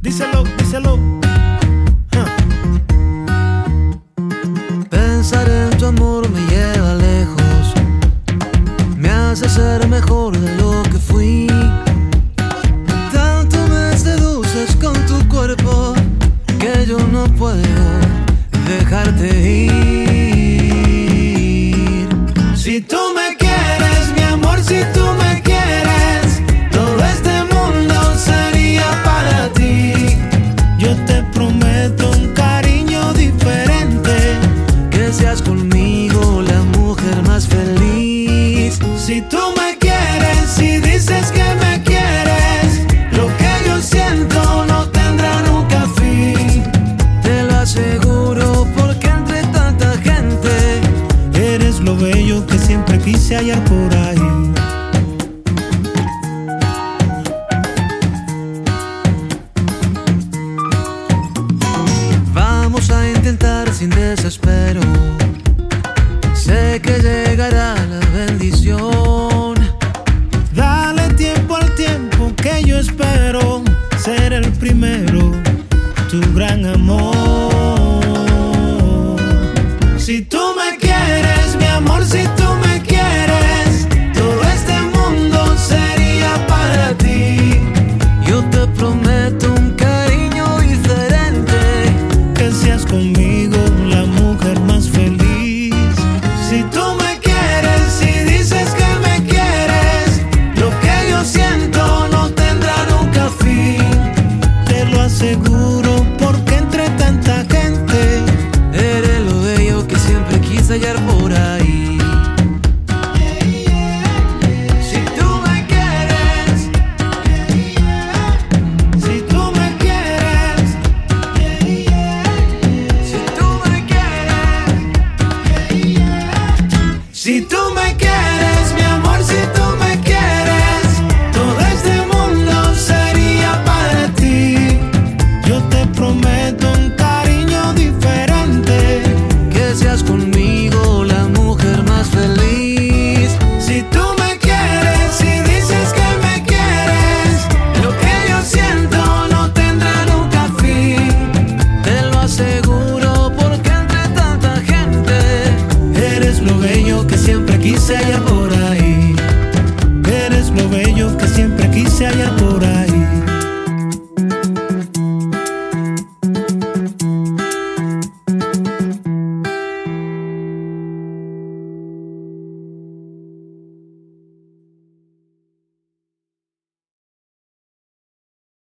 Díselo, díselo. Huh. Pensar en tu amor me lleva lejos, me hace ser mejor de lo que fui. Tanto me seduces con tu cuerpo que yo no puedo dejarte ir. Si tú me quieres, si dices que me quieres, lo que yo siento no tendrá nunca fin. Te lo aseguro porque entre tanta gente eres lo bello que siempre quise hallar por ahí. ser el primero, tu gran amor. Si tú me quieres, mi amor, si tú me ayer